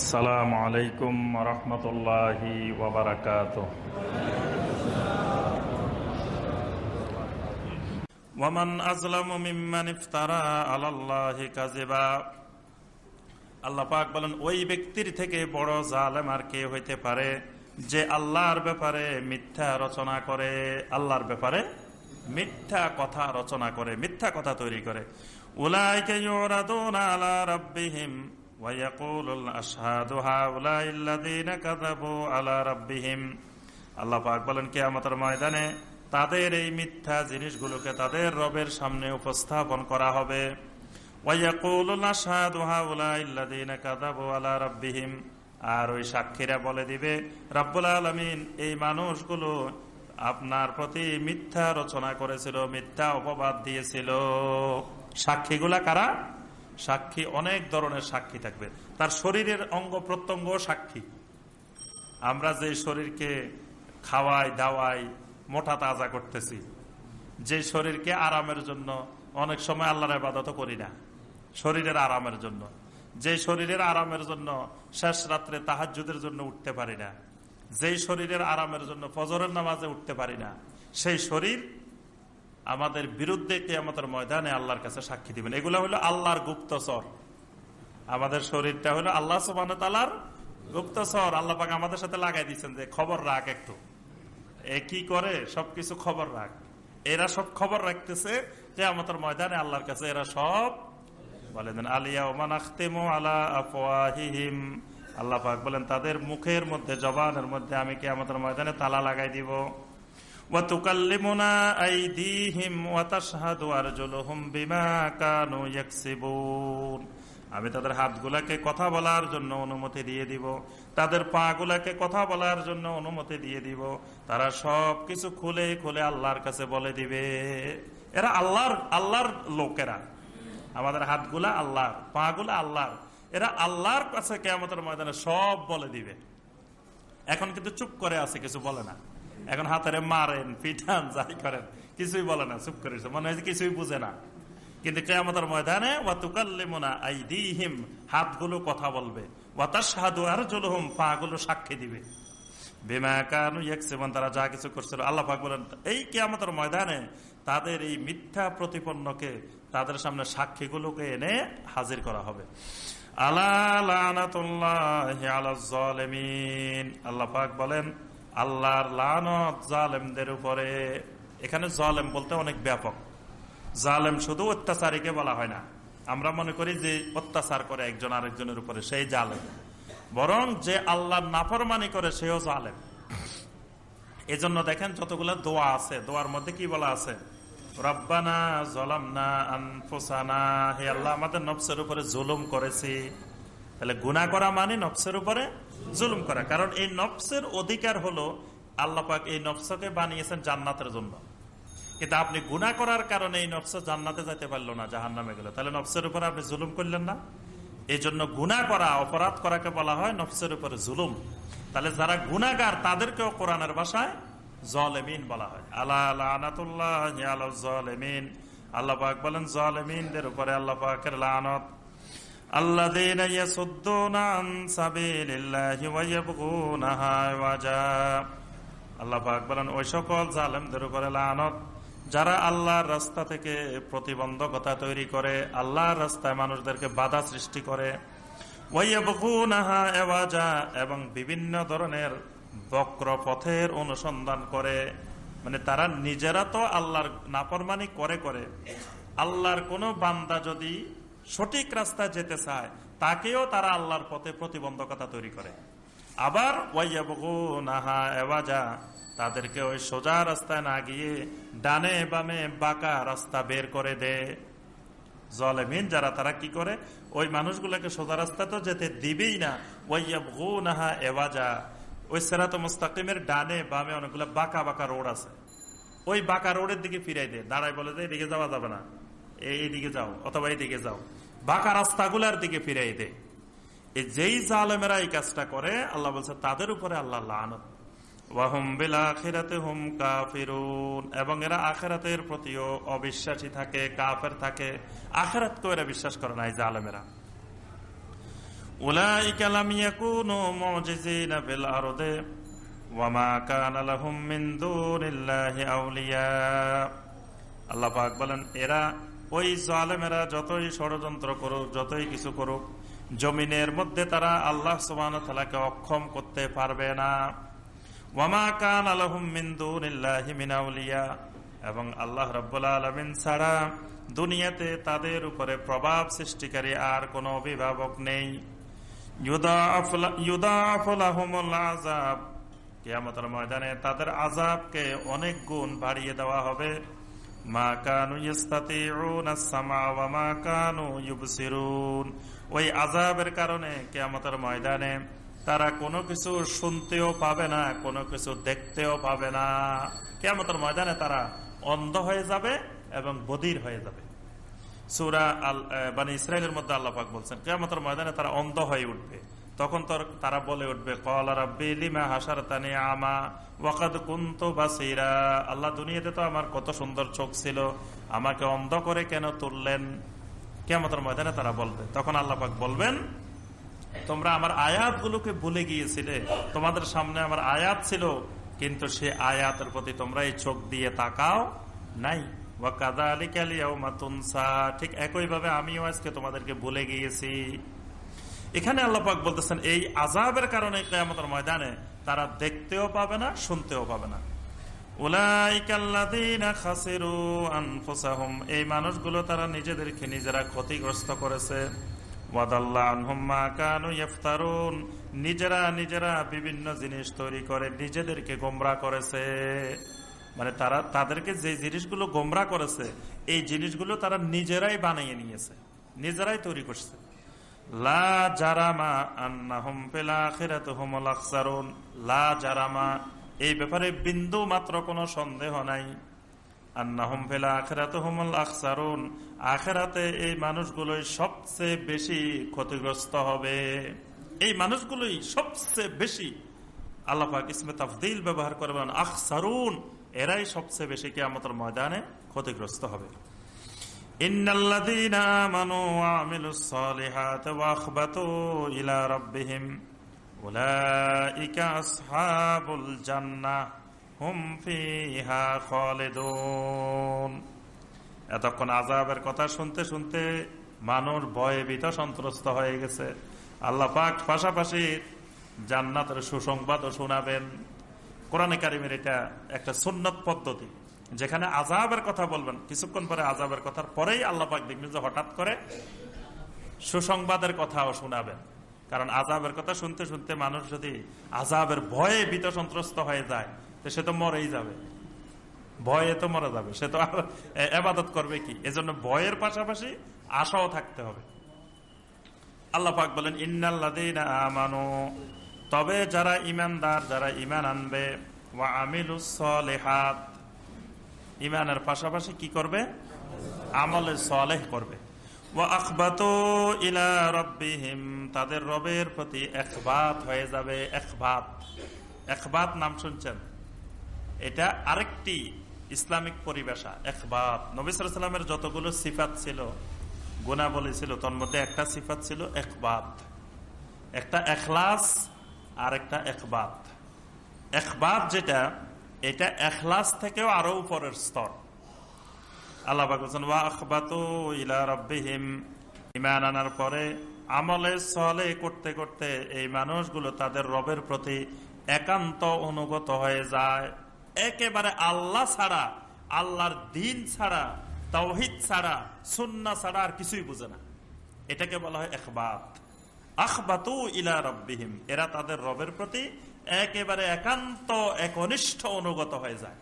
আসসালামু আলাইকুম রহমতুল্লাহি ওবরাকাত আলাল্লাহি কাযিবা। আল্লাহ বলেন, ওই ব্যক্তির থেকে বড় জালেম আর কে হইতে পারে যে আল্লাহর ব্যাপারে মিথ্যা রচনা করে? আল্লাহর ব্যাপারে মিথ্যা কথা রচনা করে, মিথ্যা কথা তৈরি করে। উলাইকে ইউরাদুনা আলা রাব্বিহিম। ويقول الاشهاد هؤلاء الذين كذبوا على ربهم আল্লাহ পাক বলেন কিয়ামতের ময়দানে তাদের এই মিথ্যা জিনিসগুলোকে তাদের রবের সামনে উপস্থাপন করা হবে ويقول الاشهاد هؤلاء الذين كذبوا على ربهم আর ওই সাক্ষীরা বলে দিবে রব্বুল আলমিন এই মানুষগুলো আপনার প্রতি মিথ্যা রচনা করেছিল মিথ্যা অপবাদ দিয়েছিল সাক্ষীগুলা কারা সাক্ষী, অনেক ধরনের সাক্ষী থাকবে। তার শরীরের অঙ্গ প্রত্যঙ্গ সাক্ষী। আমরা যে শরীরকে খাওয়াই, দাওয়াই, মোটা তাজা করতেছি, যে শরীরকে আরামের জন্য, অনেক সময় আল্লাহর আবাদত করি না, শরীরের আরামের জন্য। যে শরীরের আরামের জন্য শেষ রাত্রে তাহাজুদের জন্য উঠতে পারি না, যেই শরীরের আরামের জন্য ফজরের নামাজে উঠতে পারি না, সেই শরীর আমাদের বিরুদ্ধে কে আমাদের ময়দানে আল্লাহর কাছে সাক্ষী দিবেন। এগুলো হলো আল্লাহর গুপ্তচর আমাদের শরীরটা হলো আল্লাহ সুবান তালার গুপ্তচর আল্লাহ পাক আমাদের সাথে লাগাই দিচ্ছেন যে, খবর রাখ একটু। এ কি করে? সবকিছু খবর রাখ। এরা সব খবর রাখতেছে যে আমাদের ময়দানে আল্লাহর কাছে। এরা সব বলে দেন আলিয়া ওমান আল্লাহ পাক বলেন, তাদের মুখের মধ্যে, জবানের মধ্যে আমি কি আমাদের ময়দানে তালা লাগাই দিব। وتكلمنا أيديهم وتشهد أرجلهم بما كانوا يكسبون আমি তাদের হাতগুলাকে কথা বলার জন্য অনুমতি দিয়ে দিব তাদের পা গুলাকে কথা বলার জন্য অনুমতি দিয়ে দিব তারা সব কিছু খুলে খুলে আল্লাহর কাছে বলে দিবে এরা আল্লাহর আল্লাহর লোকেরা আমাদের হাতগুলা আল্লাহর পা গুলা আল্লাহর এরা আল্লাহর কাছে কেমতের ময়দানে সব বলে দিবে এখন কিন্তু চুপ করে আছে কিছু বলে না এখন হাতারে মারেন পিঠান যাই করেন। কিছুই বলে না, চুপ করেছে মনে হয় কিছুই বুঝে না। কিন্তু কেয়ামতের ময়দানে, ওয়াতুকাল্লিমুনা আইদিহিম, হাতগুলো কথা বলবে। ওয়াতার সাহাদু আর জলহুম পা গুলো সাক্ষী দিবে। বেমা কানু ইয়াকসিবন তারা যা কিছু করছিল, আল্লাহ পাক বলেন, এই কেয়ামতের ময়দানে তাদের এই মিথ্যা প্রতিপন্নকে তাদের সামনে সাক্ষীগুলোকে এনে হাজির করা হবে। আল্লাহ পাক বলেন আল্লাহর লানত জালেমদের উপরে। এখানে জালেম বলতে অনেক ব্যাপক। জালেম শুধু অত্যাচারীকে বলা হয় না। আমরা মনে করি যে অত্যাচার করে একজন আরেকজনের উপরে, সেই জালেম। বরং যে আল্লাহর নাফরমানি করে, সেও জালেম। এজন্য দেখেন যতগুলো দোয়া আছে, দোয়ার মধ্যে কি বলা আছে? রব্বানা জলামনা আনফোসানা। হে আল্লাহ, আমাদের নফসের উপরে জুলুম করেছি। তাহলে গুণা করা মানে নফসের উপরে জুলুম করা। কারণ এই নফসের অধিকার হলো আল্লাপাক এই নফসকে বানিয়েছেন জান্নাতের জন্য। কিন্তু আপনি গুণা করার কারণে এই নফস জান্নাতে যাইতে পারল না জাহান নামে গেল। তাহলে নফসের উপরে আপনি জুলুম করলেন না? এই জন্য গুণা করা, অপরাধ করাকে বলা হয় নফসের উপরে জুলুম। তাহলে যারা গুণাগার তাদেরকেও কোরআনের ভাষায় জলেমিন বলা হয়। আল্লাহ আল্লাহ জলেমিন। আল্লাহ বলেন, জলেমিনদের উপরে আল্লাহ পাকের লানত। الذين يصدون عن سبيل الله ويبغونها عوجا আল্লাহ পাক বলেন ওই সকল জালেমদের উপরে লানত যারা আল্লাহর রাস্তা থেকে প্রতিবন্ধকতা তৈরি করে আল্লাহর রাস্তায় মানুষদেরকে বাধা সৃষ্টি করে এবং বিভিন্ন ধরনের বক্র পথের অনুসন্ধান করে মানে তারা নিজেরা তো আল্লাহর নাফরমানি করে করে আল্লাহর কোনো বান্দা যদি সঠিক রাস্তায় যেতে চায়, তাকেও তারা আল্লাহর পথে প্রতিবন্ধকতা তৈরি করে। আবার নাহা তাদেরকে ওই সোজা রাস্তায় না গিয়ে ডানে বামে বাঁকা রাস্তা বের করে দে। জলেমিন যারা, তারা কি করে? ওই মানুষগুলোকে সোজা রাস্তা তো যেতে দিবেই না। ওয়াইয়াবগু নাহা এওয়াজা, ওই সেরাত মুস্তাকিমের ডানে বামে অনেকগুলো বাঁকা বাঁকা রোড আছে। ওই বাঁকা রোডের দিকে ফিরাই দে দাঁড়াই বলে যে, এদিকে যাওয়া যাবে না। এইদিকে যাও, অথবা এইদিকে যাও। বাঁকা রাস্তাগুলার দিকে ফিরাই দে এই যেই জালেমেরা এই কাজটা করে, আল্লাহ বলছে, তাদের উপরে আল্লাহ লানত। এবং এরা আখেরাতের প্রতিও অবিশ্বাসী থাকে, কাফের থাকে। আখেরাত এরা বিশ্বাস করে না, এই জালেমেরা। আল্লাহ বলেন, এরা ওই জালেমেরা যতই ষড়যন্ত্র করুক, যতই কিছু করুক, জমিনের মধ্যে তারা আল্লাহ সুবান তালাকে অক্ষম করতে পারবে না। ওয়ামা কান আলহম মিন্দুনিল্লাহিমিনাউলিয়া এবং আল্লাহ রব্বুল্লা আলমিন ছাড়া দুনিয়াতে তাদের উপরে প্রভাব সৃষ্টিকারী আর কোনো অভিভাবক নেই। কেয়ামতের ময়দানে তাদের আজাবকে অনেক গুণ বাড়িয়ে দেওয়া হবে। মা কানু মা কানু ওই আজাবের কারণে কেয়ামতের ময়দানে তারা কোনো কিছু শুনতেও পাবে না, কোনো কিছু দেখতেও পাবে না। কেয়ামতের ময়দানে তারা অন্ধ হয়ে যাবে এবং বদির হয়ে যাবে। সুরা আল মানে ইসরায়েলের মধ্যে আল্লাপাক বলছেন, কেয়ামতের ময়দানে তারা অন্ধ হয়ে উঠবে। তখন তারা বলে উঠবে ওয়াকাদ আল্লাহ দুনিয়াতে তো আমার কত সুন্দর চোখ ছিল, আমাকে অন্ধ করে কেন তুললেন? কেমতের ময়দানে তারা বলবে, তখন আল্লাপাক বলবেন, তোমরা আমার আয়াতগুলোকে ভুলে গিয়েছিলে, তোমাদের সামনে আমার আয়াত ছিল, কিন্তু সে আয়াতের প্রতি তোমরা এই চোখ দিয়ে তাকাও নাই। ঠিক একইভাবে আমিও আজকে তোমাদেরকে ভুলে গিয়েছি। এখানে আল্লাপাক বলতেছেন, এই আজাবের কারণে কেয়ামতের ময়দানে তারা দেখতেও পাবে না, শুনতেও পাবে না। এই মানুষগুলো তারা নিজেদেরকে নিজেরা ক্ষতিগ্রস্ত করেছে। নিজেরা নিজেরা বিভিন্ন জিনিস তৈরি করে নিজেদেরকে গোমরা করেছে। মানে তারা, তাদেরকে যে জিনিসগুলো গোমরা করেছে, এই জিনিসগুলো তারা নিজেরাই বানিয়ে নিয়েছে, নিজেরাই তৈরি করছে। লা জারামা আন্নাহুম ফিল আখিরাতুহুমুল আখসারুন। লা জারামা, এই ব্যাপারে বিন্দু মাত্র কোনো সন্দেহ নাই। আন্নাহুম ফিল আখিরাতুহুমুল আখসারুন। আখেরাতে এই মানুষগুলোই সবচেয়ে বেশি ক্ষতিগ্রস্ত হবে। এই মানুষগুলোই সবচেয়ে বেশি আল্লাপাক ইসমে তাফদিল ব্যবহার করবেন। আখসারুন, এরাই সবচেয়ে বেশি কেয়ামতের ময়দানে ক্ষতিগ্রস্ত হবে। এতক্ষণ আজাবের কথা শুনতে শুনতে মানুষ ভয়ে ভীত সন্ত্রস্ত হয়ে গেছে। আল্লাহ পাক পাশাপাশি জান্নাতের সুসংবাদও শোনাবেন। কোরআনে কারিমের এটা একটা সুন্নত পদ্ধতি। যেখানে আজাবের কথা বলবেন, কিছুক্ষণ পরে আজাবের কথার পরেই আল্লাপাক দেখবেন যে হঠাৎ করে সুসংবাদের কথাও শোনাবেন। কারণ আজাবের কথা শুনতে শুনতে মানুষ যদি আজাবের ভয়ে বিত সন্ত্রস্ত হয়ে যায়, তো সে তো মরেই যাবে। ভয়ে তো মরে যাবে। সে তো আর এবাদত করবে কি? এজন্য ভয়ের পাশাপাশি আশাও থাকতে হবে। আল্লাহ পাক বলেন ইন্নাল্লাদিন তবে যারা ইমানদার যারা ইমান আনবে, ওয়া আমিলুসলেহাত ইমানের পাশাপাশি কি করবে? আমলে সলেহ করবে। তাদের রবের প্রতি একবাত হয়ে যাবে একবাত একবাত নাম শুনছেন? এটা আরেকটি ইসলামিক পরিবেশা একবাত নবিসামের যতগুলো সিফাত ছিল, গুণাবলী ছিল, তোর মধ্যে একটা সিফাত ছিল একবাত একটা এখলাস আর একটা একবাত একবাত যেটা এটা এখলাস থেকেও আরও উপরের স্তর। আল্লাহ বলছেন ইলা রব্বিহিম। ইমান আনার পরে আমলে সলে করতে করতে এই মানুষগুলো তাদের রবের প্রতি একান্ত অনুগত হয়ে যায়। একেবারে আল্লাহ ছাড়া, আল্লাহর দিন ছাড়া তৌহিদ ছাড়া সুন্না ছাড়া আর কিছুই বুঝে না। এটাকে বলা হয় একবাত আখবাতু ইলা রব্বিহিম। এরা তাদের রবের প্রতি একেবারে একান্ত, একনিষ্ঠ অনুগত হয়ে যায়।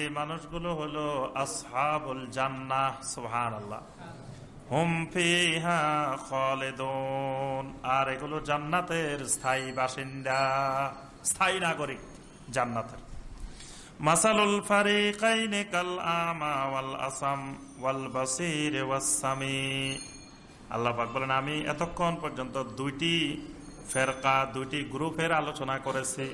এই মানুষগুলো হলো আসহাবুল সুহান আল্লাহ আর এগুলো জান্নাতের স্থায়ী বাসিন্দা, স্থায়ী নাগরিক জান্নাতের। মাসালুল ফারিকাইনি কাল আমা ওয়াল আসাম ওয়াল বাসির ওয়াস আল্লাহ বলেন, আমি এতক্ষণ পর্যন্ত দুইটি ফেরকা, দুইটি গ্রুপের আলোচনা করেছি।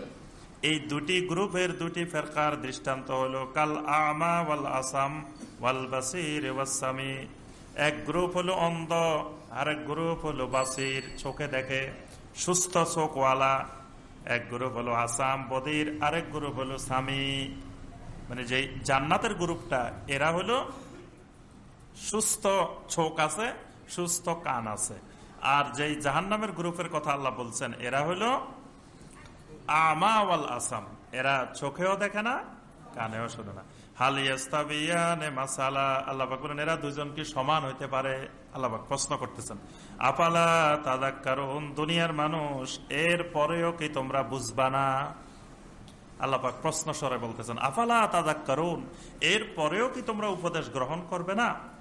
এই দুটি গ্রুপের দুটি ফেরকার দৃষ্টান্ত হলো, কাল আমা ওয়াল আসাম ওয়াল বাসির ওয়াসামি এক গ্রুপ হলো অন্ধ, আরেক গ্রুপ হলো বাসির, চোখে দেখে সুস্থ চোখওয়ালা। এক গ্রুপ হলো আসাম বদির, আরেক গ্রুপ হলো স্বামী মানে যে জান্নাতের গ্রুপটা, এরা হলো সুস্থ চোখ আছে সুস্থ কান আছে। আর যেই জাহান্নামের গ্রুপের কথা আল্লাহ বলছেন, এরা হলো আমা ওয়াল আসাম। এরা চোখেও দেখে না, কানেও শোনে না। এরা দুজন কি সমান হইতে পারে? প্রশ্ন করতেছেন। দুনিয়ার মানুষ, এর পরেও কি তোমরা না? প্রশ্ন বলতেছেন আফালা তাদাক কারণ এর পরেও কি তোমরা উপদেশ গ্রহণ করবে না?